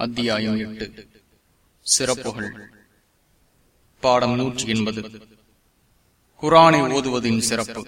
அத்தியாயம் எட்டு. சிறப்புகள். பாடம் நூற்றி எண்பது. குரானை ஓதுவதின் சிறப்பு.